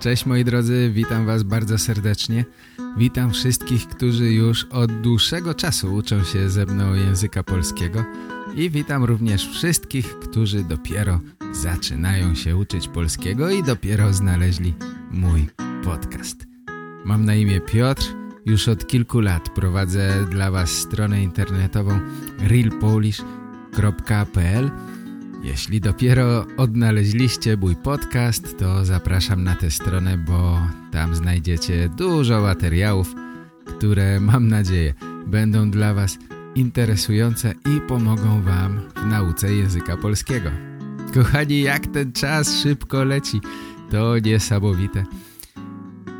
Cześć moi drodzy, witam was bardzo serdecznie. Witam wszystkich, którzy już od dłuższego czasu uczą się ze mną języka polskiego i witam również wszystkich, którzy dopiero zaczynają się uczyć polskiego i dopiero znaleźli mój podcast. Mam na imię Piotr, już od kilku lat prowadzę dla was stronę internetową realpolish.pl jeśli dopiero odnaleźliście mój podcast, to zapraszam na tę stronę, bo tam znajdziecie dużo materiałów, które mam nadzieję będą dla Was interesujące i pomogą Wam w nauce języka polskiego. Kochani, jak ten czas szybko leci, to niesamowite.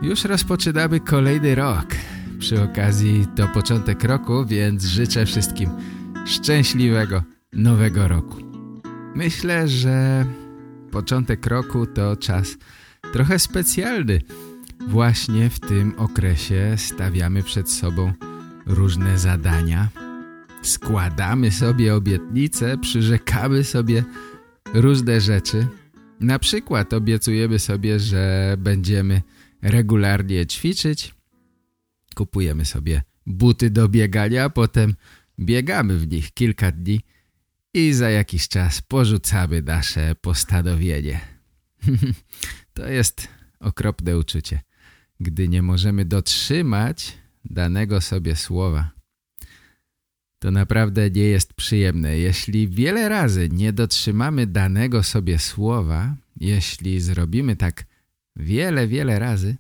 Już rozpoczynamy kolejny rok. Przy okazji to początek roku, więc życzę wszystkim szczęśliwego nowego roku. Myślę, że początek roku to czas trochę specjalny. Właśnie w tym okresie stawiamy przed sobą różne zadania. Składamy sobie obietnice, przyrzekamy sobie różne rzeczy. Na przykład obiecujemy sobie, że będziemy regularnie ćwiczyć. Kupujemy sobie buty do biegania, potem biegamy w nich kilka dni i za jakiś czas porzucamy nasze postanowienie. to jest okropne uczucie, gdy nie możemy dotrzymać danego sobie słowa. To naprawdę nie jest przyjemne. Jeśli wiele razy nie dotrzymamy danego sobie słowa, jeśli zrobimy tak wiele, wiele razy,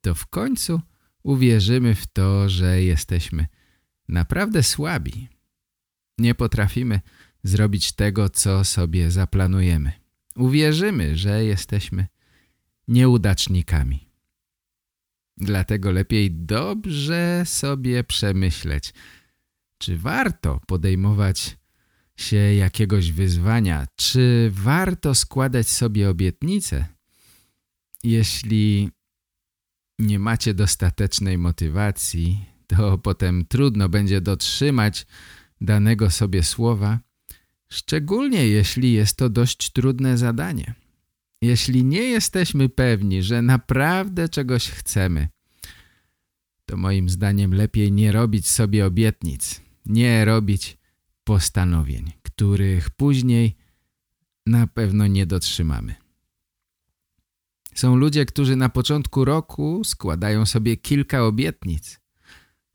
to w końcu uwierzymy w to, że jesteśmy naprawdę słabi nie potrafimy zrobić tego, co sobie zaplanujemy. Uwierzymy, że jesteśmy nieudacznikami. Dlatego lepiej dobrze sobie przemyśleć, czy warto podejmować się jakiegoś wyzwania, czy warto składać sobie obietnice, jeśli nie macie dostatecznej motywacji, to potem trudno będzie dotrzymać danego sobie słowa, szczególnie jeśli jest to dość trudne zadanie. Jeśli nie jesteśmy pewni, że naprawdę czegoś chcemy, to moim zdaniem lepiej nie robić sobie obietnic, nie robić postanowień, których później na pewno nie dotrzymamy. Są ludzie, którzy na początku roku składają sobie kilka obietnic,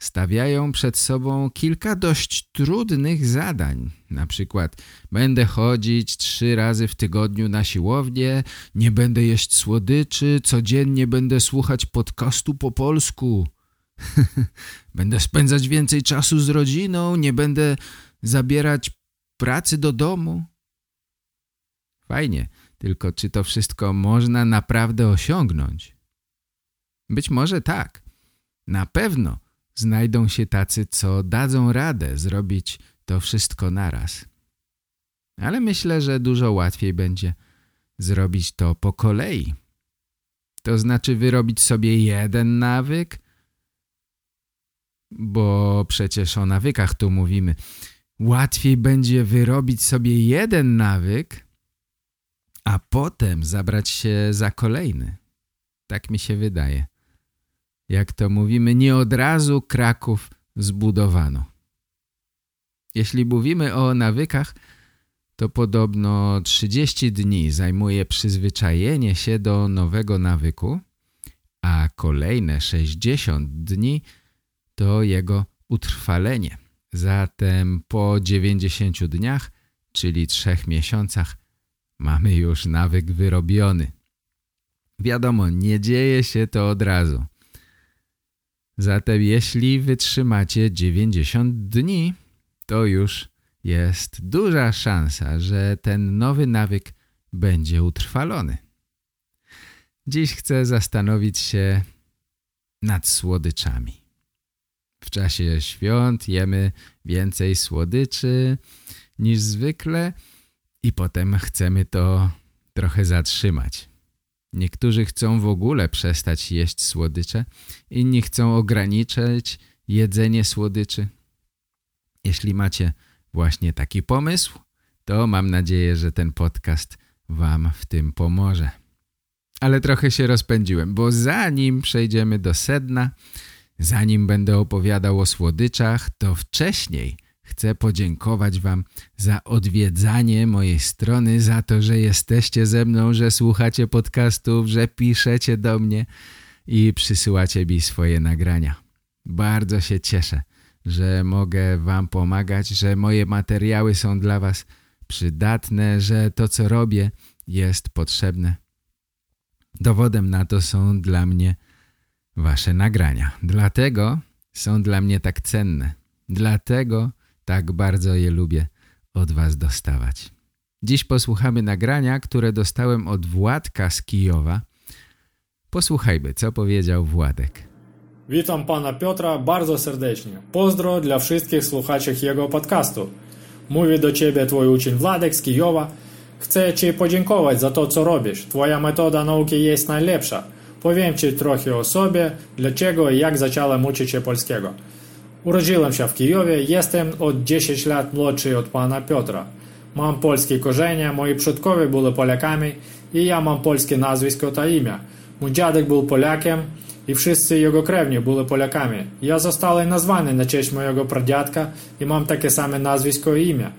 stawiają przed sobą kilka dość trudnych zadań. Na przykład będę chodzić trzy razy w tygodniu na siłownię, nie będę jeść słodyczy, codziennie będę słuchać podcastu po polsku. będę spędzać więcej czasu z rodziną, nie będę zabierać pracy do domu. Fajnie, tylko czy to wszystko można naprawdę osiągnąć? Być może tak. Na pewno znajdą się tacy, co dadzą radę zrobić to wszystko naraz. Ale myślę, że dużo łatwiej będzie zrobić to po kolei. To znaczy wyrobić sobie jeden nawyk, bo przecież o nawykach tu mówimy. Łatwiej będzie wyrobić sobie jeden nawyk, a potem zabrać się za kolejny. Tak mi się wydaje jak to mówimy, nie od razu Kraków zbudowano. Jeśli mówimy o nawykach, to podobno 30 dni zajmuje przyzwyczajenie się do nowego nawyku, a kolejne 60 dni to jego utrwalenie. Zatem po 90 dniach, czyli 3 miesiącach, mamy już nawyk wyrobiony. Wiadomo, nie dzieje się to od razu. Zatem jeśli wytrzymacie 90 dni, to już jest duża szansa, że ten nowy nawyk będzie utrwalony. Dziś chcę zastanowić się nad słodyczami. W czasie świąt jemy więcej słodyczy niż zwykle i potem chcemy to trochę zatrzymać. Niektórzy chcą w ogóle przestać jeść słodycze, inni chcą ograniczyć jedzenie słodyczy. Jeśli macie właśnie taki pomysł, to mam nadzieję, że ten podcast Wam w tym pomoże. Ale trochę się rozpędziłem, bo zanim przejdziemy do sedna, zanim będę opowiadał o słodyczach, to wcześniej chcę podziękować Wam za odwiedzanie mojej strony, za to, że jesteście ze mną, że słuchacie podcastów, że piszecie do mnie i przysyłacie mi swoje nagrania. Bardzo się cieszę, że mogę Wam pomagać, że moje materiały są dla Was przydatne, że to, co robię, jest potrzebne. Dowodem na to są dla mnie Wasze nagrania. Dlatego są dla mnie tak cenne. Dlatego tak bardzo je lubię od Was dostawać. Dziś posłuchamy nagrania, które dostałem od Władka z Kijowa. Posłuchajmy, co powiedział Władek. Witam pana Piotra bardzo serdecznie. Pozdro dla wszystkich słuchaczy jego podcastu. Mówi do ciebie twój uczeń Władek z Kijowa. Chcę ci podziękować za to, co robisz. Twoja metoda nauki jest najlepsza. Powiem ci trochę o sobie, dlaczego i jak zacząłem uczyć się polskiego. Urodziłem się w Kijowie, jestem od 10 lat młodszy od pana Piotra. Mam polskie korzenie, moi przodkowie byli Polakami i ja mam polskie nazwisko ta imię. Mój dziadek był Polakiem i wszyscy jego krewni byli Polakami. Ja zostałem nazwany na cześć mojego pradziadka i mam takie same nazwisko i imię.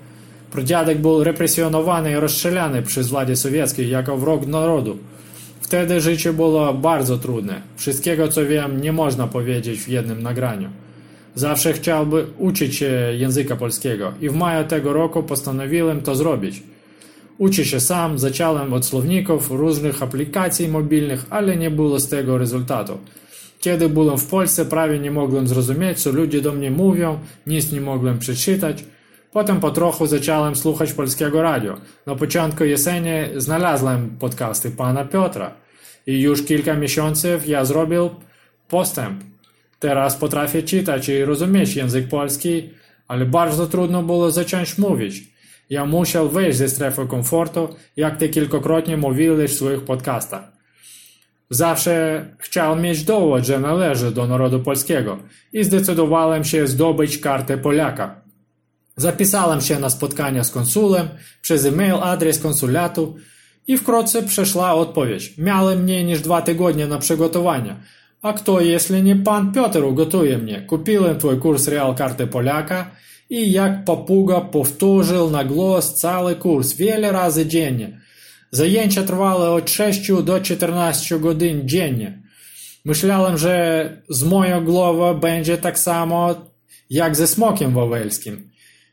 Pradziadek był represjonowany i rozstrzelany przez władze sowieckie jako wróg narodu. Wtedy życie było bardzo trudne. Wszystkiego co wiem nie można powiedzieć w jednym nagraniu. Zawsze chciałby uczyć się języka polskiego i w maju tego roku postanowiłem to zrobić. Uczę się sam, zacząłem od słowników, różnych aplikacji mobilnych, ale nie było z tego rezultatu. Kiedy byłem w Polsce, prawie nie mogłem zrozumieć, co ludzie do mnie mówią, nic nie mogłem przeczytać. Potem po trochu zacząłem słuchać polskiego radio. Na początku jesieni znalazłem podcasty pana Piotra. I już kilka miesięcy ja zrobił postęp. Teraz potrafię czytać i rozumieć język polski, ale bardzo trudno było zacząć mówić. Ja musiał wyjść ze strefy komfortu, jak ty kilkakrotnie mówiłeś w swoich podcastach. Zawsze chciałem mieć dowód, że należy do narodu polskiego i zdecydowałem się zdobyć kartę Polaka. Zapisałem się na spotkanie z konsulem przez e-mail adres konsulatu i wkrótce przyszła odpowiedź. Miałem mniej niż dwa tygodnie na przygotowanie, a kto, jeśli nie pan Piotr ugotuje mnie? Kupiłem twój kurs Real Karty Polaka i jak papuga powtórzył na głos cały kurs wiele razy dziennie. Zajęcia trwały od 6 do 14 godzin dziennie. Myślałem, że z moją głową będzie tak samo jak ze smokiem wawelskim.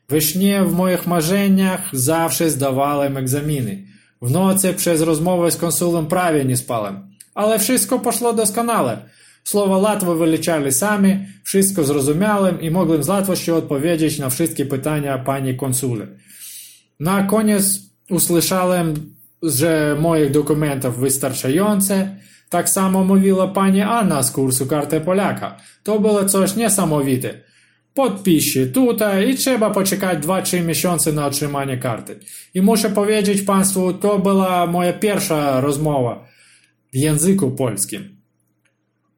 We śnie w moich marzeniach zawsze zdawałem egzaminy. W nocy przez rozmowę z konsulem prawie nie spałem. Ale wszystko poszło doskonale. Słowa łatwo wyleciały sami, wszystko zrozumiałem i mogłem z łatwością odpowiedzieć na wszystkie pytania pani konsuli. Na koniec usłyszałem, że moich dokumentów wystarczające. Tak samo mówiła pani Anna z kursu Karty Polaka. To było coś niesamowite. Podpisz się tutaj i trzeba poczekać 2-3 miesiące na otrzymanie karty. I muszę powiedzieć Państwu, to była moja pierwsza rozmowa w języku polskim.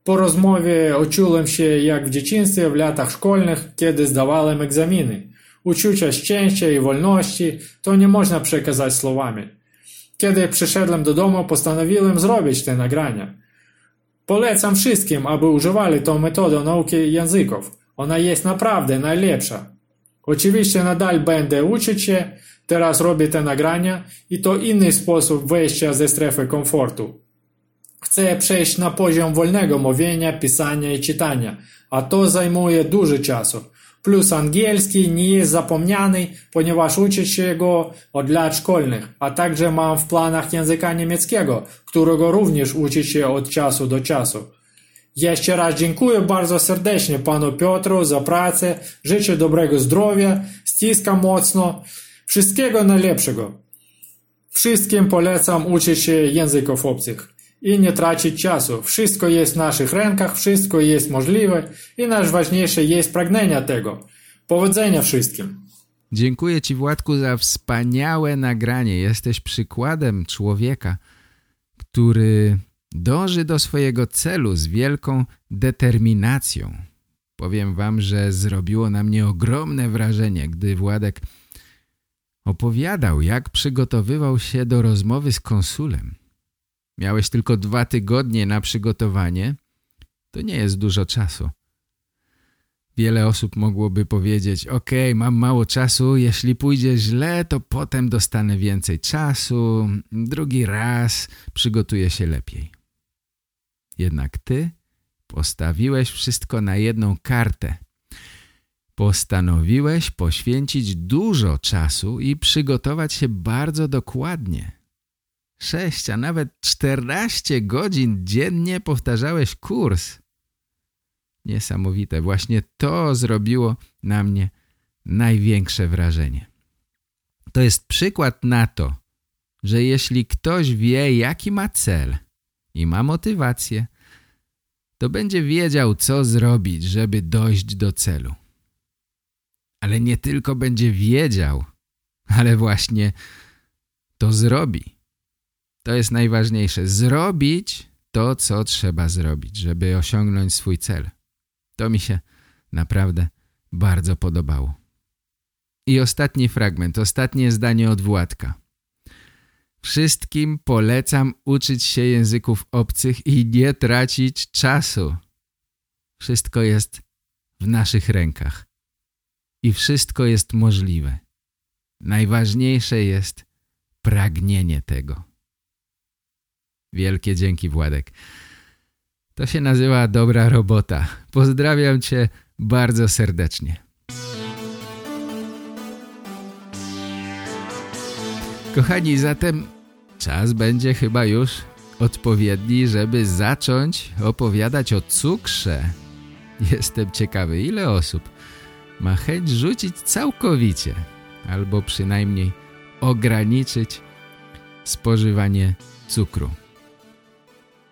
Po rozmowie uczyłem się jak w dzieciństwie w latach szkolnych, kiedy zdawałem egzaminy. Uczucia szczęścia i wolności to nie można przekazać słowami. Kiedy przyszedłem do domu, postanowiłem zrobić te nagrania. Polecam wszystkim, aby używali tą metodę nauki języków. Ona jest naprawdę najlepsza. Oczywiście nadal będę uczyć się, teraz robię te nagrania i to inny sposób wejścia ze strefy komfortu. Chcę przejść na poziom wolnego mówienia, pisania i czytania, a to zajmuje dużo czasu. Plus angielski nie jest zapomniany, ponieważ uczę się go od lat szkolnych, a także mam w planach języka niemieckiego, którego również uczę się od czasu do czasu. Jeszcze raz dziękuję bardzo serdecznie panu Piotru za pracę, życzę dobrego zdrowia, ściskam mocno, wszystkiego najlepszego. Wszystkim polecam uczyć się języków obcych. I nie tracić czasu. Wszystko jest w naszych rękach, wszystko jest możliwe i najważniejsze jest pragnienie tego. Powodzenia wszystkim. Dziękuję Ci Władku za wspaniałe nagranie. Jesteś przykładem człowieka, który dąży do swojego celu z wielką determinacją. Powiem Wam, że zrobiło na mnie ogromne wrażenie, gdy Władek opowiadał, jak przygotowywał się do rozmowy z konsulem. Miałeś tylko dwa tygodnie na przygotowanie. To nie jest dużo czasu. Wiele osób mogłoby powiedzieć, ok, mam mało czasu, jeśli pójdzie źle, to potem dostanę więcej czasu, drugi raz przygotuję się lepiej. Jednak ty postawiłeś wszystko na jedną kartę. Postanowiłeś poświęcić dużo czasu i przygotować się bardzo dokładnie. Sześć, a nawet czternaście godzin dziennie powtarzałeś kurs. Niesamowite. Właśnie to zrobiło na mnie największe wrażenie. To jest przykład na to, że jeśli ktoś wie, jaki ma cel i ma motywację, to będzie wiedział, co zrobić, żeby dojść do celu. Ale nie tylko będzie wiedział, ale właśnie to zrobi. To jest najważniejsze. Zrobić to, co trzeba zrobić, żeby osiągnąć swój cel. To mi się naprawdę bardzo podobało. I ostatni fragment, ostatnie zdanie od Władka. Wszystkim polecam uczyć się języków obcych i nie tracić czasu. Wszystko jest w naszych rękach. I wszystko jest możliwe. Najważniejsze jest pragnienie tego. Wielkie dzięki Władek. To się nazywa dobra robota. Pozdrawiam Cię bardzo serdecznie. Kochani, zatem czas będzie chyba już odpowiedni, żeby zacząć opowiadać o cukrze. Jestem ciekawy, ile osób ma chęć rzucić całkowicie albo przynajmniej ograniczyć spożywanie cukru.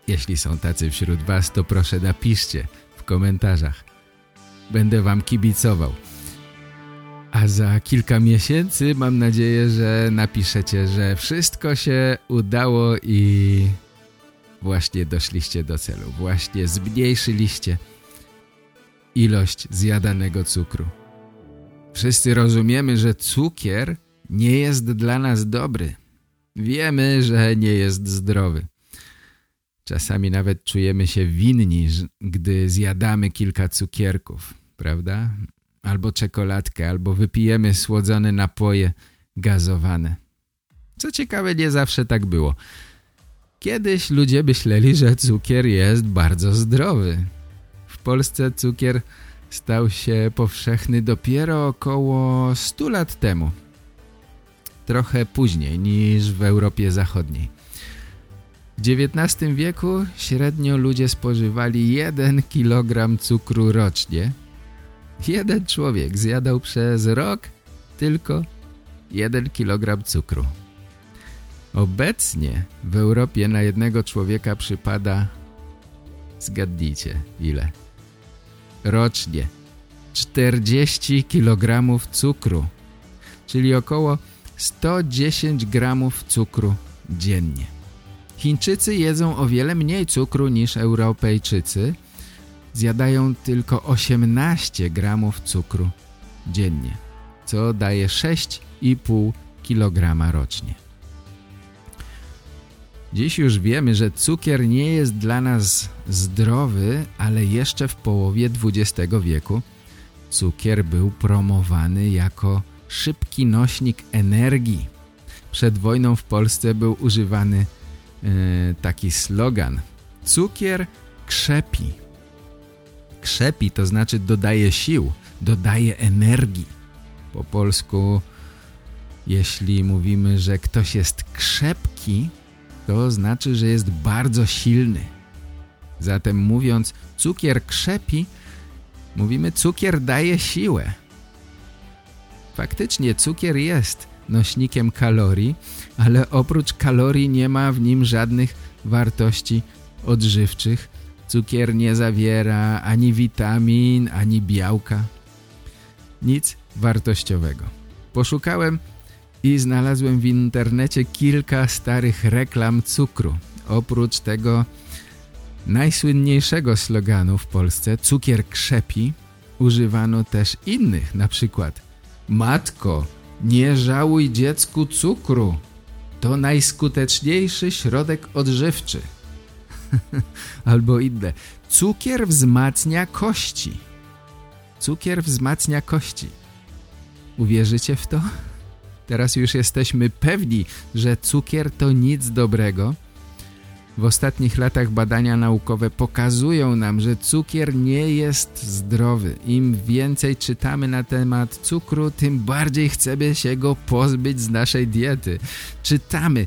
Jeśli są tacy wśród Was, to proszę napiszcie w komentarzach. Będę Wam kibicował. A za kilka miesięcy mam nadzieję, że napiszecie, że wszystko się udało i właśnie doszliście do celu. Właśnie zmniejszyliście ilość zjadanego cukru. Wszyscy rozumiemy, że cukier nie jest dla nas dobry. Wiemy, że nie jest zdrowy. Czasami nawet czujemy się winni, gdy zjadamy kilka cukierków, prawda? Albo czekoladkę, albo wypijemy słodzone napoje gazowane. Co ciekawe, nie zawsze tak było. Kiedyś ludzie myśleli, że cukier jest bardzo zdrowy. W Polsce cukier stał się powszechny dopiero około 100 lat temu. Trochę później niż w Europie Zachodniej. W XIX wieku średnio ludzie spożywali 1 kg cukru rocznie. Jeden człowiek zjadał przez rok tylko 1 kg cukru. Obecnie w Europie na jednego człowieka przypada, zgadnijcie ile, rocznie 40 kg cukru, czyli około 110 gramów cukru dziennie. Chińczycy jedzą o wiele mniej cukru niż Europejczycy. Zjadają tylko 18 gramów cukru dziennie, co daje 6,5 kg rocznie. Dziś już wiemy, że cukier nie jest dla nas zdrowy, ale jeszcze w połowie XX wieku cukier był promowany jako szybki nośnik energii. Przed wojną w Polsce był używany taki slogan. Cukier krzepi. Krzepi to znaczy dodaje sił, dodaje energii. Po polsku, jeśli mówimy, że ktoś jest krzepki, to znaczy, że jest bardzo silny. Zatem mówiąc cukier krzepi, mówimy cukier daje siłę. Faktycznie cukier jest nośnikiem kalorii, ale oprócz kalorii nie ma w nim żadnych wartości odżywczych. Cukier nie zawiera ani witamin, ani białka. Nic wartościowego. Poszukałem i znalazłem w internecie kilka starych reklam cukru. Oprócz tego najsłynniejszego sloganu w Polsce cukier krzepi używano też innych, na przykład Matko, nie żałuj dziecku cukru. To najskuteczniejszy środek odżywczy. Albo inne. Cukier wzmacnia kości. Cukier wzmacnia kości. Uwierzycie w to? Teraz już jesteśmy pewni, że cukier to nic dobrego. W ostatnich latach badania naukowe pokazują nam, że cukier nie jest zdrowy. Im więcej czytamy na temat cukru, tym bardziej chcemy się go pozbyć z naszej diety. Czytamy,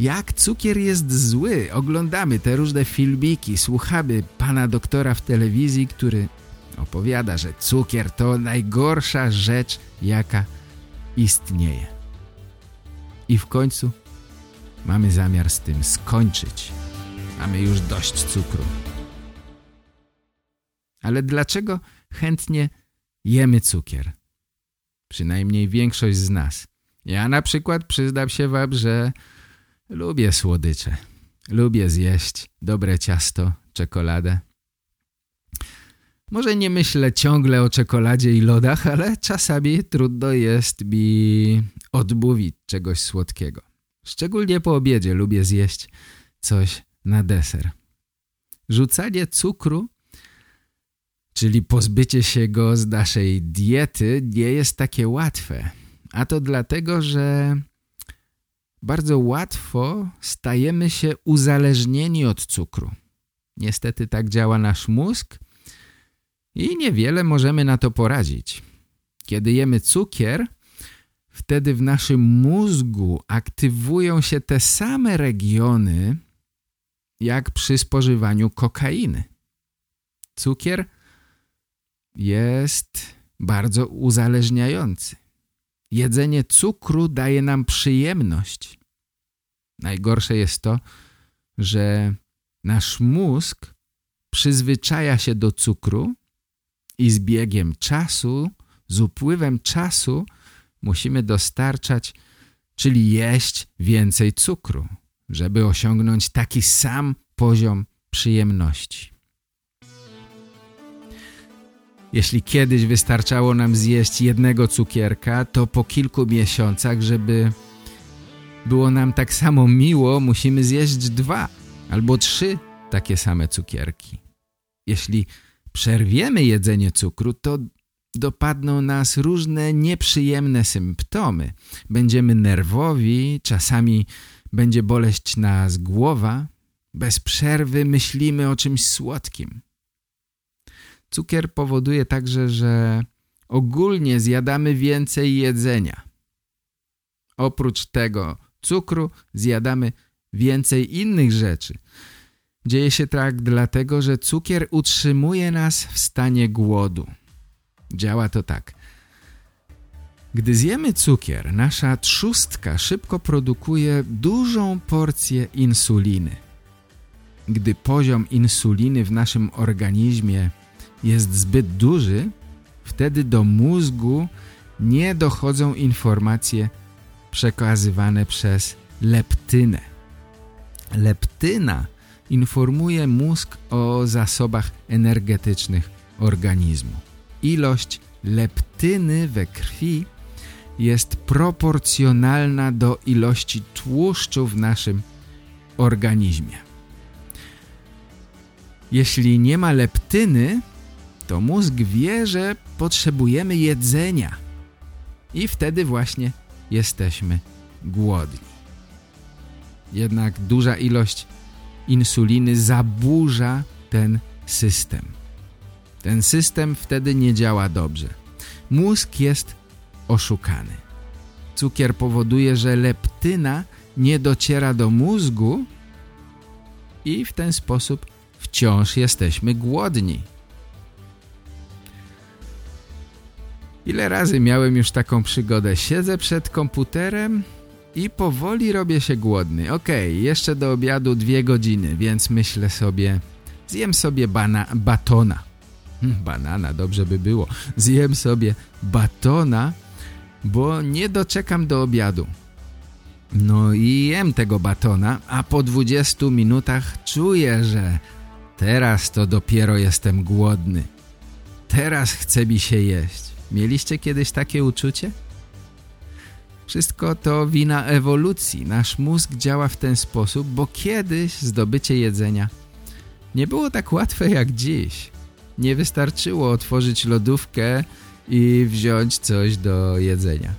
jak cukier jest zły. Oglądamy te różne filmiki, słuchamy pana doktora w telewizji, który opowiada, że cukier to najgorsza rzecz, jaka istnieje. I w końcu mamy zamiar z tym skończyć. Mamy już dość cukru. Ale dlaczego chętnie jemy cukier? Przynajmniej większość z nas. Ja na przykład przyznam się wam, że lubię słodycze. Lubię zjeść dobre ciasto, czekoladę. Może nie myślę ciągle o czekoladzie i lodach, ale czasami trudno jest mi odmówić czegoś słodkiego. Szczególnie po obiedzie lubię zjeść coś na deser. Rzucanie cukru, czyli pozbycie się go z naszej diety nie jest takie łatwe. A to dlatego, że bardzo łatwo stajemy się uzależnieni od cukru. Niestety tak działa nasz mózg i niewiele możemy na to poradzić. Kiedy jemy cukier, wtedy w naszym mózgu aktywują się te same regiony jak przy spożywaniu kokainy. Cukier jest bardzo uzależniający. Jedzenie cukru daje nam przyjemność. Najgorsze jest to, że nasz mózg przyzwyczaja się do cukru i z biegiem czasu, z upływem czasu musimy dostarczać, czyli jeść więcej cukru, żeby osiągnąć taki sam poziom przyjemności. Jeśli kiedyś wystarczało nam zjeść jednego cukierka, to po kilku miesiącach, żeby było nam tak samo miło, musimy zjeść dwa albo trzy takie same cukierki. Jeśli przerwiemy jedzenie cukru, to dopadną nas różne nieprzyjemne symptomy. Będziemy nerwowi, czasami będzie boleść nas głowa. Bez przerwy myślimy o czymś słodkim. Cukier powoduje także, że ogólnie zjadamy więcej jedzenia. Oprócz tego cukru zjadamy więcej innych rzeczy. Dzieje się tak dlatego, że cukier utrzymuje nas w stanie głodu. Działa to tak. Gdy zjemy cukier, nasza trzustka szybko produkuje dużą porcję insuliny. Gdy poziom insuliny w naszym organizmie jest zbyt duży, wtedy do mózgu nie dochodzą informacje przekazywane przez leptynę. Leptyna informuje mózg o zasobach energetycznych organizmu. Ilość leptyny we krwi jest proporcjonalna do ilości tłuszczu w naszym organizmie. Jeśli nie ma leptyny, to mózg wie, że potrzebujemy jedzenia i wtedy właśnie jesteśmy głodni. Jednak duża ilość insuliny zaburza ten system. Ten system wtedy nie działa dobrze. Mózg jest oszukany. Cukier powoduje, że leptyna nie dociera do mózgu i w ten sposób wciąż jesteśmy głodni. Ile razy miałem już taką przygodę? Siedzę przed komputerem i powoli robię się głodny. Okej, okay, jeszcze do obiadu dwie godziny, więc myślę sobie, zjem sobie bana, batona. Hmm, banana, dobrze by było. Zjem sobie batona, bo nie doczekam do obiadu. No i jem tego batona, a po 20 minutach czuję, że teraz to dopiero jestem głodny. Teraz chce mi się jeść. Mieliście kiedyś takie uczucie? Wszystko to wina ewolucji. Nasz mózg działa w ten sposób, bo kiedyś zdobycie jedzenia nie było tak łatwe jak dziś. Nie wystarczyło otworzyć lodówkę i wziąć coś do jedzenia.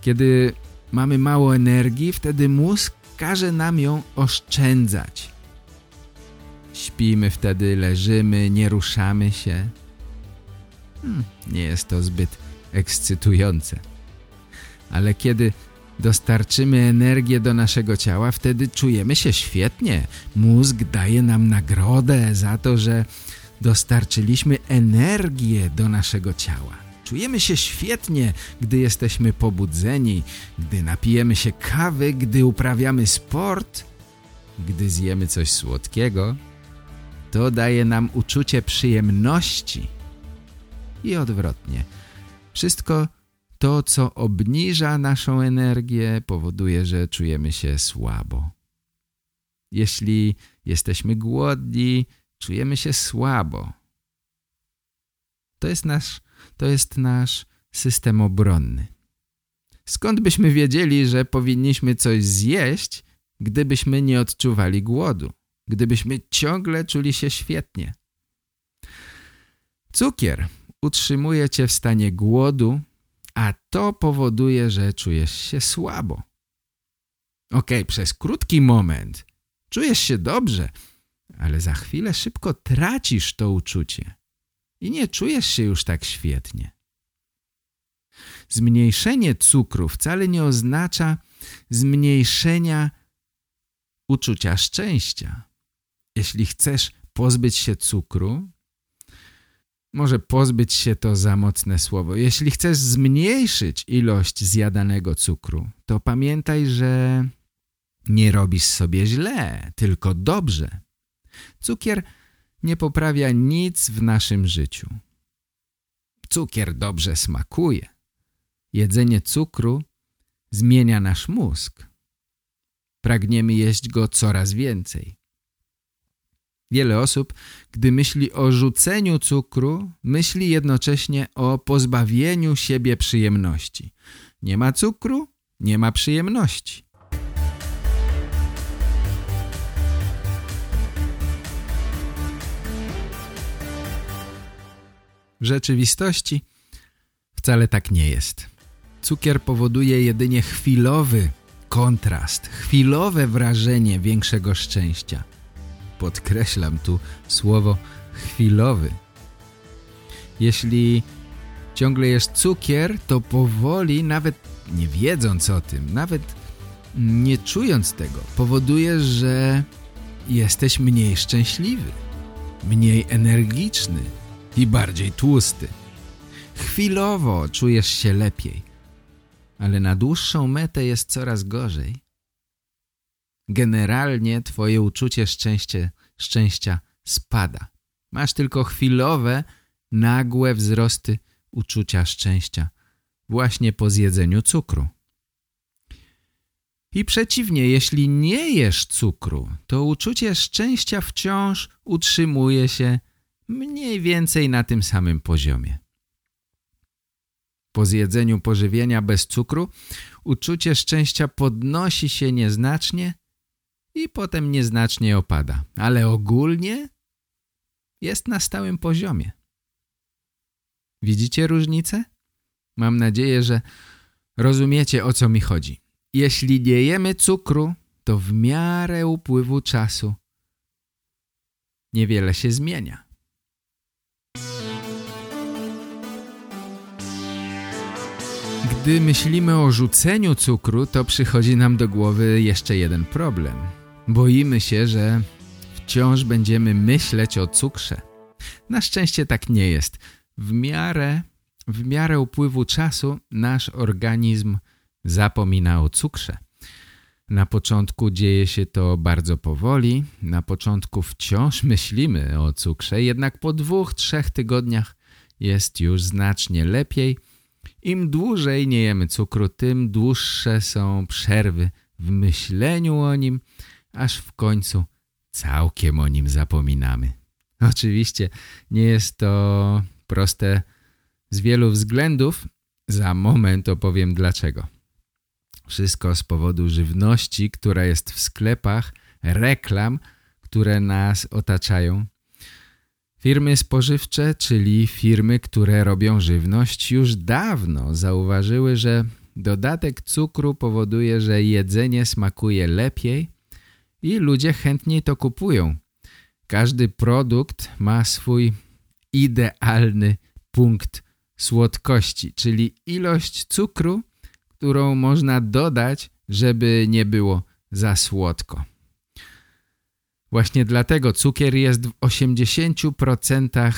Kiedy mamy mało energii, wtedy mózg każe nam ją oszczędzać. Śpimy wtedy, leżymy, nie ruszamy się. Hmm, nie jest to zbyt ekscytujące. Ale kiedy dostarczymy energię do naszego ciała, wtedy czujemy się świetnie. Mózg daje nam nagrodę za to, że dostarczyliśmy energię do naszego ciała. Czujemy się świetnie, gdy jesteśmy pobudzeni, gdy napijemy się kawy, gdy uprawiamy sport, gdy zjemy coś słodkiego. To daje nam uczucie przyjemności. I odwrotnie. Wszystko to, co obniża naszą energię, powoduje, że czujemy się słabo. Jeśli jesteśmy głodni, czujemy się słabo. To jest nasz, to jest nasz system obronny. Skąd byśmy wiedzieli, że powinniśmy coś zjeść, gdybyśmy nie odczuwali głodu? Gdybyśmy ciągle czuli się świetnie? Cukier utrzymuje cię w stanie głodu, a to powoduje, że czujesz się słabo. Ok, przez krótki moment czujesz się dobrze, ale za chwilę szybko tracisz to uczucie i nie czujesz się już tak świetnie. Zmniejszenie cukru wcale nie oznacza zmniejszenia uczucia szczęścia. Jeśli chcesz pozbyć się cukru, może pozbyć się to za mocne słowo. Jeśli chcesz zmniejszyć ilość zjadanego cukru, to pamiętaj, że nie robisz sobie źle, tylko dobrze. Cukier nie poprawia nic w naszym życiu. Cukier dobrze smakuje. Jedzenie cukru zmienia nasz mózg. Pragniemy jeść go coraz więcej. Wiele osób, gdy myśli o rzuceniu cukru, myśli jednocześnie o pozbawieniu siebie przyjemności. Nie ma cukru, nie ma przyjemności. W rzeczywistości wcale tak nie jest. Cukier powoduje jedynie chwilowy kontrast, chwilowe wrażenie większego szczęścia. Podkreślam tu słowo chwilowy. Jeśli ciągle jest cukier, to powoli, nawet nie wiedząc o tym, nawet nie czując tego, powoduje, że jesteś mniej szczęśliwy, mniej energiczny i bardziej tłusty. Chwilowo czujesz się lepiej, ale na dłuższą metę jest coraz gorzej. Generalnie twoje uczucie szczęście, szczęścia spada. Masz tylko chwilowe, nagłe wzrosty uczucia szczęścia właśnie po zjedzeniu cukru. I przeciwnie, jeśli nie jesz cukru, to uczucie szczęścia wciąż utrzymuje się mniej więcej na tym samym poziomie. Po zjedzeniu pożywienia bez cukru uczucie szczęścia podnosi się nieznacznie i potem nieznacznie opada, ale ogólnie jest na stałym poziomie. Widzicie różnicę? Mam nadzieję, że rozumiecie o co mi chodzi. Jeśli nie jemy cukru, to w miarę upływu czasu niewiele się zmienia. Gdy myślimy o rzuceniu cukru, to przychodzi nam do głowy jeszcze jeden problem. Boimy się, że wciąż będziemy myśleć o cukrze. Na szczęście tak nie jest. W miarę, w miarę upływu czasu nasz organizm zapomina o cukrze. Na początku dzieje się to bardzo powoli, na początku wciąż myślimy o cukrze, jednak po dwóch, trzech tygodniach jest już znacznie lepiej. Im dłużej nie jemy cukru, tym dłuższe są przerwy w myśleniu o nim, aż w końcu całkiem o nim zapominamy. Oczywiście nie jest to proste z wielu względów. Za moment opowiem dlaczego. Wszystko z powodu żywności, która jest w sklepach, reklam, które nas otaczają. Firmy spożywcze, czyli firmy, które robią żywność, już dawno zauważyły, że dodatek cukru powoduje, że jedzenie smakuje lepiej i ludzie chętniej to kupują. Każdy produkt ma swój idealny punkt słodkości, czyli ilość cukru, którą można dodać, żeby nie było za słodko. Właśnie dlatego cukier jest w 80%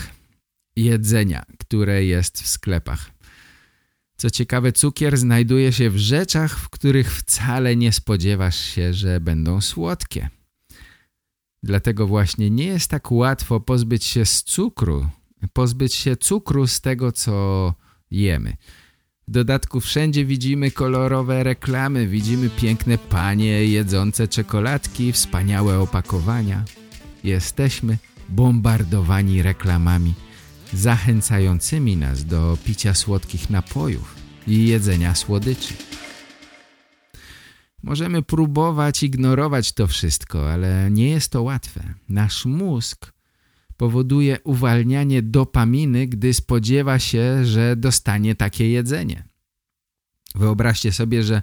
jedzenia, które jest w sklepach. Co ciekawe, cukier znajduje się w rzeczach, w których wcale nie spodziewasz się, że będą słodkie. Dlatego właśnie nie jest tak łatwo pozbyć się z cukru, pozbyć się cukru z tego, co jemy. W dodatku wszędzie widzimy kolorowe reklamy, widzimy piękne panie jedzące czekoladki, wspaniałe opakowania. Jesteśmy bombardowani reklamami zachęcającymi nas do picia słodkich napojów i jedzenia słodyczy. Możemy próbować ignorować to wszystko, ale nie jest to łatwe. Nasz mózg powoduje uwalnianie dopaminy, gdy spodziewa się, że dostanie takie jedzenie. Wyobraźcie sobie, że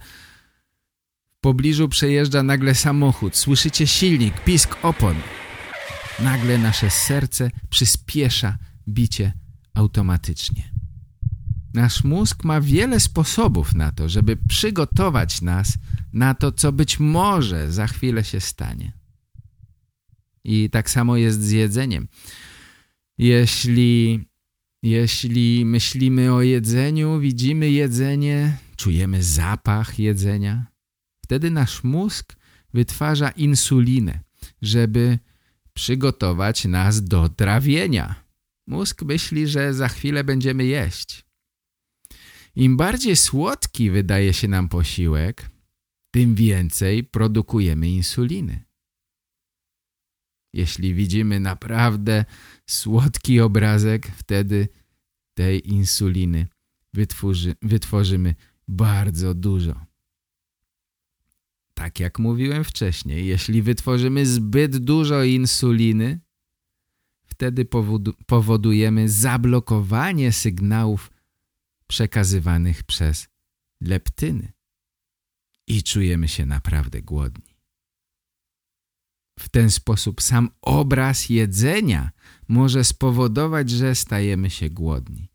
w pobliżu przejeżdża nagle samochód, słyszycie silnik, pisk opon. Nagle nasze serce przyspiesza bicie automatycznie. Nasz mózg ma wiele sposobów na to, żeby przygotować nas na to, co być może za chwilę się stanie. I tak samo jest z jedzeniem. Jeśli, jeśli myślimy o jedzeniu, widzimy jedzenie, czujemy zapach jedzenia, wtedy nasz mózg wytwarza insulinę, żeby przygotować nas do trawienia. Mózg myśli, że za chwilę będziemy jeść. Im bardziej słodki wydaje się nam posiłek, tym więcej produkujemy insuliny. Jeśli widzimy naprawdę słodki obrazek, wtedy tej insuliny wytworzy, wytworzymy bardzo dużo. Tak jak mówiłem wcześniej, jeśli wytworzymy zbyt dużo insuliny, wtedy powodujemy zablokowanie sygnałów przekazywanych przez leptyny i czujemy się naprawdę głodni. W ten sposób sam obraz jedzenia może spowodować, że stajemy się głodni.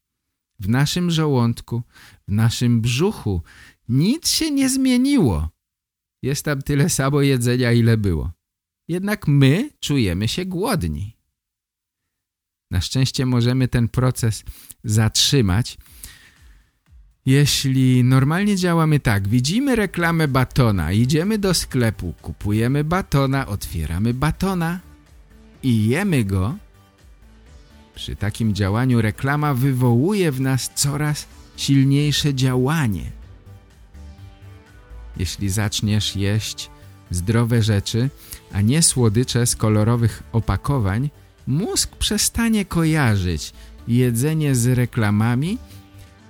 W naszym żołądku, w naszym brzuchu nic się nie zmieniło. Jest tam tyle samo jedzenia, ile było. Jednak my czujemy się głodni. Na szczęście możemy ten proces zatrzymać. Jeśli normalnie działamy tak, widzimy reklamę batona, idziemy do sklepu, kupujemy batona, otwieramy batona i jemy go, przy takim działaniu reklama wywołuje w nas coraz silniejsze działanie. Jeśli zaczniesz jeść zdrowe rzeczy, a nie słodycze z kolorowych opakowań, mózg przestanie kojarzyć jedzenie z reklamami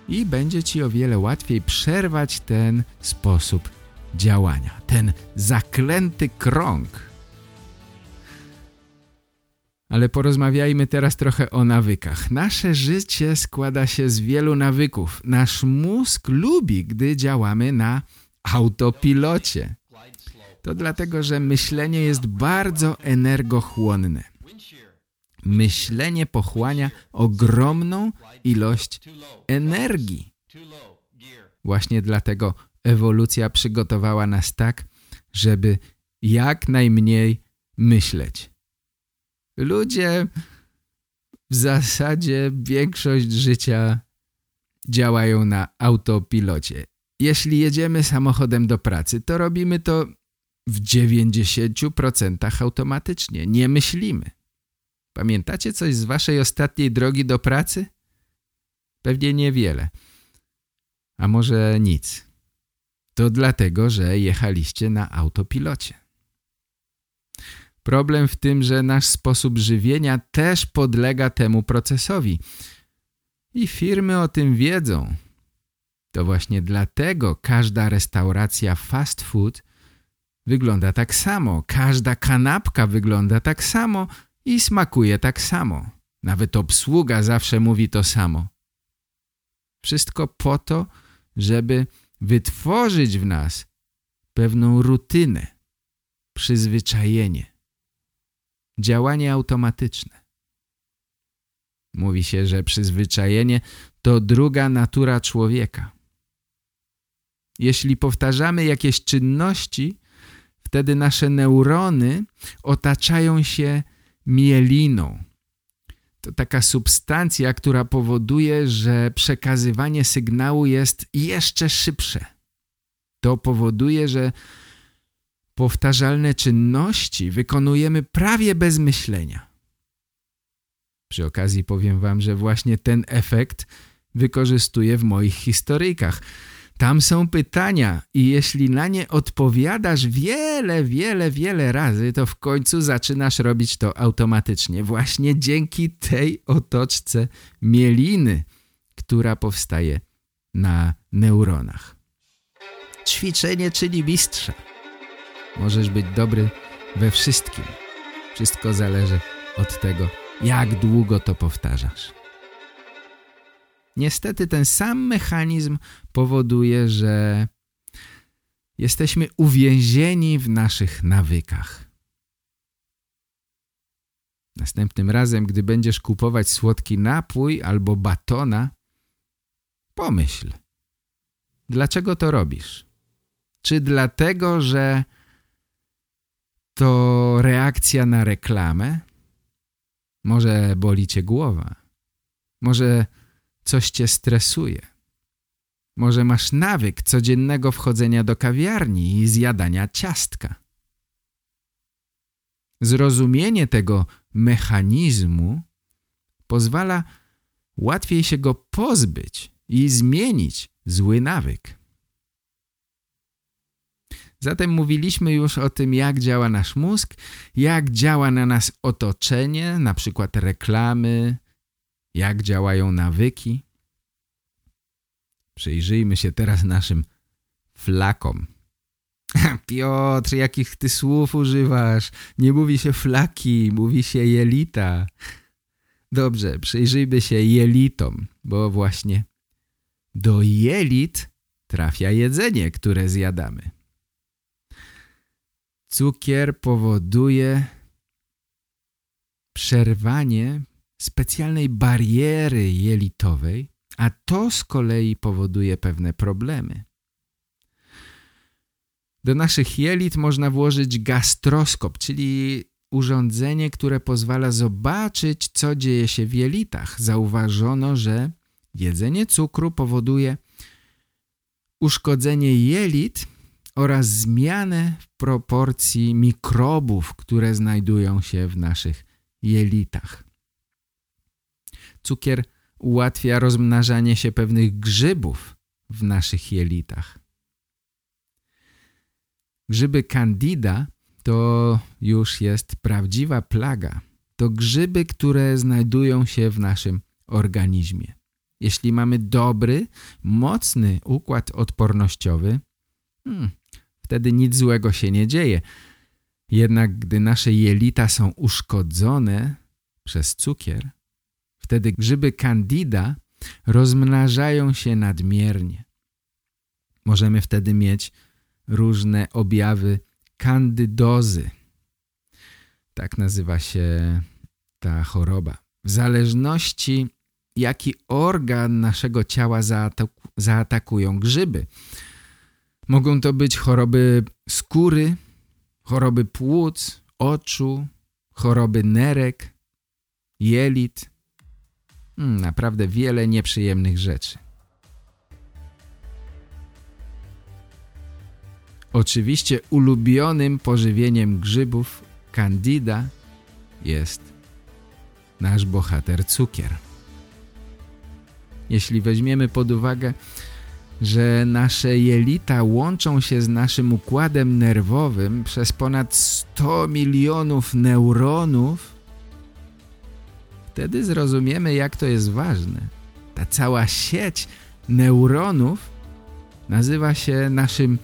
i będzie ci o wiele łatwiej przerwać ten sposób działania, ten zaklęty krąg. Ale porozmawiajmy teraz trochę o nawykach. Nasze życie składa się z wielu nawyków. Nasz mózg lubi, gdy działamy na autopilocie. To dlatego, że myślenie jest bardzo energochłonne. Myślenie pochłania ogromną ilość energii. Właśnie dlatego ewolucja przygotowała nas tak, żeby jak najmniej myśleć. Ludzie w zasadzie większość życia działają na autopilocie. jeśli jedziemy samochodem do pracy, to robimy to w 90% automatycznie. Nie myślimy. Pamiętacie coś z waszej ostatniej drogi do pracy? Pewnie niewiele. A może nic. To dlatego, że jechaliście na autopilocie. Problem w tym, że nasz sposób żywienia też podlega temu procesowi. I firmy o tym wiedzą. To właśnie dlatego każda restauracja fast food wygląda tak samo, każda kanapka wygląda tak samo i smakuje tak samo. Nawet obsługa zawsze mówi to samo. Wszystko po to, żeby wytworzyć w nas pewną rutynę, przyzwyczajenie, działanie automatyczne. Mówi się, że przyzwyczajenie to druga natura człowieka. Jeśli powtarzamy jakieś czynności, wtedy nasze neurony otaczają się mieliną. To taka substancja, która powoduje, że przekazywanie sygnału jest jeszcze szybsze. To powoduje, że powtarzalne czynności wykonujemy prawie bez myślenia. Przy okazji powiem wam, że właśnie ten efekt wykorzystuję w moich historyjkach – tam są pytania i jeśli na nie odpowiadasz wiele, wiele, wiele razy, to w końcu zaczynasz robić to automatycznie. Właśnie dzięki tej otoczce mieliny, która powstaje na neuronach. Ćwiczenie czyli mistrza. Możesz być dobry we wszystkim. Wszystko zależy od tego, jak długo to powtarzasz. Niestety ten sam mechanizm powoduje, że jesteśmy uwięzieni w naszych nawykach. Następnym razem, gdy będziesz kupować słodki napój albo batona, pomyśl, dlaczego to robisz? Czy dlatego, że to reakcja na reklamę? Może boli cię głowa? Może coś cię stresuje. Może masz nawyk codziennego wchodzenia do kawiarni i zjadania ciastka. Zrozumienie tego mechanizmu pozwala łatwiej się go pozbyć i zmienić zły nawyk. Zatem mówiliśmy już o tym, jak działa nasz mózg, jak działa na nas otoczenie, na przykład reklamy, jak działają nawyki. Przyjrzyjmy się teraz naszym flakom. Piotr, jakich ty słów używasz? Nie mówi się flaki, mówi się jelita. Dobrze, przyjrzyjmy się jelitom, bo właśnie do jelit trafia jedzenie, które zjadamy. Cukier powoduje przerwanie specjalnej bariery jelitowej, a to z kolei powoduje pewne problemy. Do naszych jelit można włożyć gastroskop, czyli urządzenie, które pozwala zobaczyć, co dzieje się w jelitach. Zauważono, że jedzenie cukru powoduje uszkodzenie jelit oraz zmianę w proporcji mikrobów, które znajdują się w naszych jelitach. Cukier ułatwia rozmnażanie się pewnych grzybów w naszych jelitach. Grzyby candida to już jest prawdziwa plaga. To grzyby, które znajdują się w naszym organizmie. Jeśli mamy dobry, mocny układ odpornościowy, hmm, wtedy nic złego się nie dzieje. Jednak gdy nasze jelita są uszkodzone przez cukier, Wtedy grzyby candida rozmnażają się nadmiernie. Możemy wtedy mieć różne objawy kandydozy. Tak nazywa się ta choroba. W zależności jaki organ naszego ciała zaatakują grzyby. Mogą to być choroby skóry, choroby płuc, oczu, choroby nerek, jelit, naprawdę wiele nieprzyjemnych rzeczy. Oczywiście ulubionym pożywieniem grzybów Candida jest nasz bohater cukier. Jeśli weźmiemy pod uwagę, że nasze jelita łączą się z naszym układem nerwowym przez ponad 100 milionów neuronów, wtedy zrozumiemy, jak to jest ważne. Ta cała sieć neuronów nazywa się naszym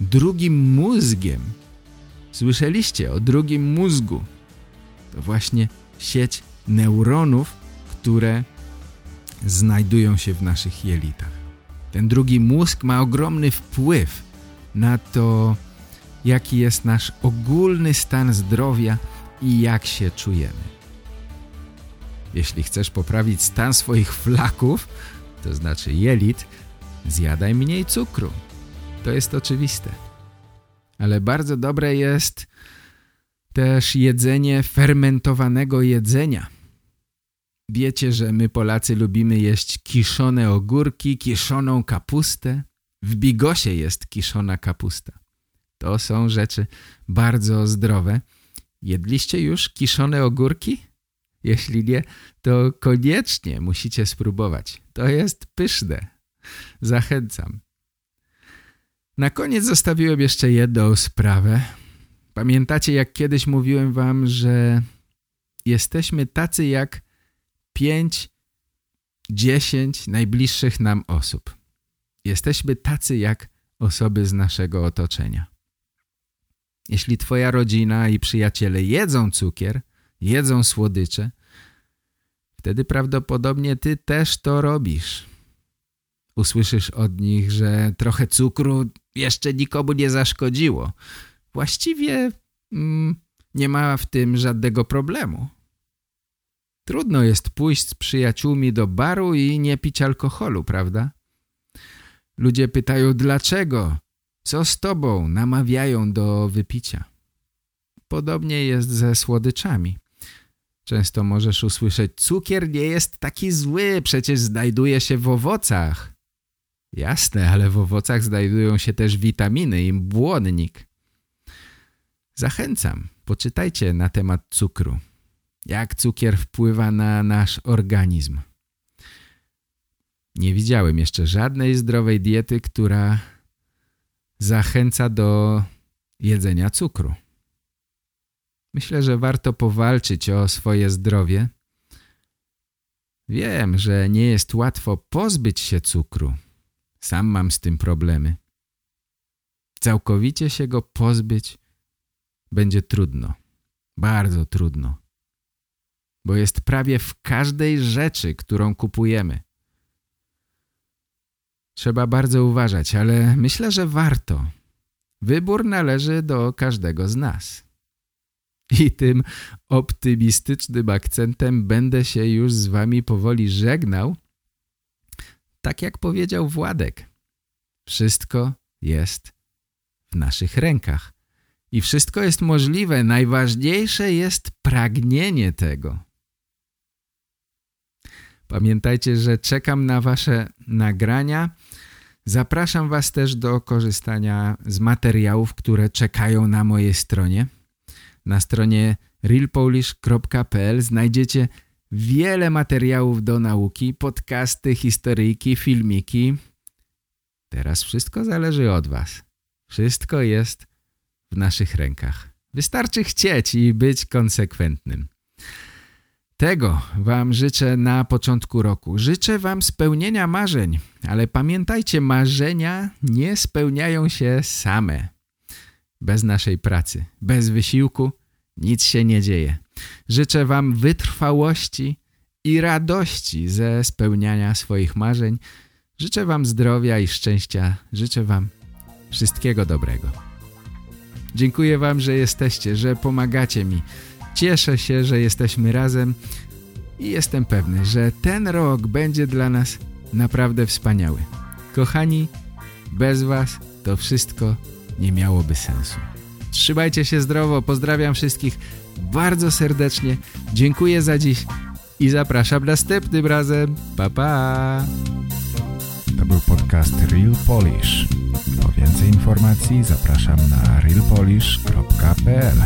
drugim mózgiem. Słyszeliście o drugim mózgu? To właśnie sieć neuronów, które znajdują się w naszych jelitach. Ten drugi mózg ma ogromny wpływ na to, jaki jest nasz ogólny stan zdrowia i jak się czujemy. Jeśli chcesz poprawić stan swoich flaków, to znaczy jelit, zjadaj mniej cukru. To jest oczywiste. Ale bardzo dobre jest też jedzenie fermentowanego jedzenia. Wiecie, że my Polacy lubimy jeść kiszone ogórki, kiszoną kapustę. W bigosie jest kiszona kapusta. To są rzeczy bardzo zdrowe. Jedliście już kiszone ogórki? Jeśli nie, to koniecznie musicie spróbować. To jest pyszne. Zachęcam. Na koniec zostawiłem jeszcze jedną sprawę. Pamiętacie, jak kiedyś mówiłem wam, że jesteśmy tacy jak pięć, dziesięć najbliższych nam osób. Jesteśmy tacy jak osoby z naszego otoczenia. Jeśli twoja rodzina i przyjaciele jedzą cukier, jedzą słodycze, wtedy prawdopodobnie ty też to robisz. Usłyszysz od nich, że trochę cukru jeszcze nikomu nie zaszkodziło. Właściwie mm, nie ma w tym żadnego problemu. Trudno jest pójść z przyjaciółmi do baru i nie pić alkoholu, prawda? Ludzie pytają dlaczego, co z tobą namawiają do wypicia. Podobnie jest ze słodyczami. Często możesz usłyszeć, cukier nie jest taki zły, przecież znajduje się w owocach. Jasne, ale w owocach znajdują się też witaminy i błonnik. Zachęcam, poczytajcie na temat cukru. Jak cukier wpływa na nasz organizm. Nie widziałem jeszcze żadnej zdrowej diety, która zachęca do jedzenia cukru. Myślę, że warto powalczyć o swoje zdrowie. Wiem, że nie jest łatwo pozbyć się cukru. Sam mam z tym problemy. Całkowicie się go pozbyć będzie trudno. Bardzo trudno. Bo jest prawie w każdej rzeczy, którą kupujemy. Trzeba bardzo uważać, ale myślę, że warto. Wybór należy do każdego z nas. I tym optymistycznym akcentem będę się już z wami powoli żegnał. Tak jak powiedział Władek, wszystko jest w naszych rękach. I wszystko jest możliwe. Najważniejsze jest pragnienie tego. Pamiętajcie, że czekam na wasze nagrania. Zapraszam was też do korzystania z materiałów, które czekają na mojej stronie. Na stronie realpolish.pl znajdziecie wiele materiałów do nauki, podcasty, historyjki, filmiki. Teraz wszystko zależy od was. Wszystko jest w naszych rękach. Wystarczy chcieć i być konsekwentnym. Tego Wam życzę na początku roku. Życzę Wam spełnienia marzeń, ale pamiętajcie, marzenia nie spełniają się same. Bez naszej pracy, bez wysiłku nic się nie dzieje. Życzę Wam wytrwałości i radości ze spełniania swoich marzeń. Życzę Wam zdrowia i szczęścia. Życzę Wam wszystkiego dobrego. Dziękuję Wam, że jesteście, że pomagacie mi. Cieszę się, że jesteśmy razem i jestem pewny, że ten rok będzie dla nas naprawdę wspaniały. Kochani, bez Was to wszystko nie miałoby sensu. Trzymajcie się zdrowo, pozdrawiam wszystkich bardzo serdecznie, dziękuję za dziś i zapraszam następnym razem. Pa, pa! To był podcast Real Polish. Po więcej informacji zapraszam na realpolish.pl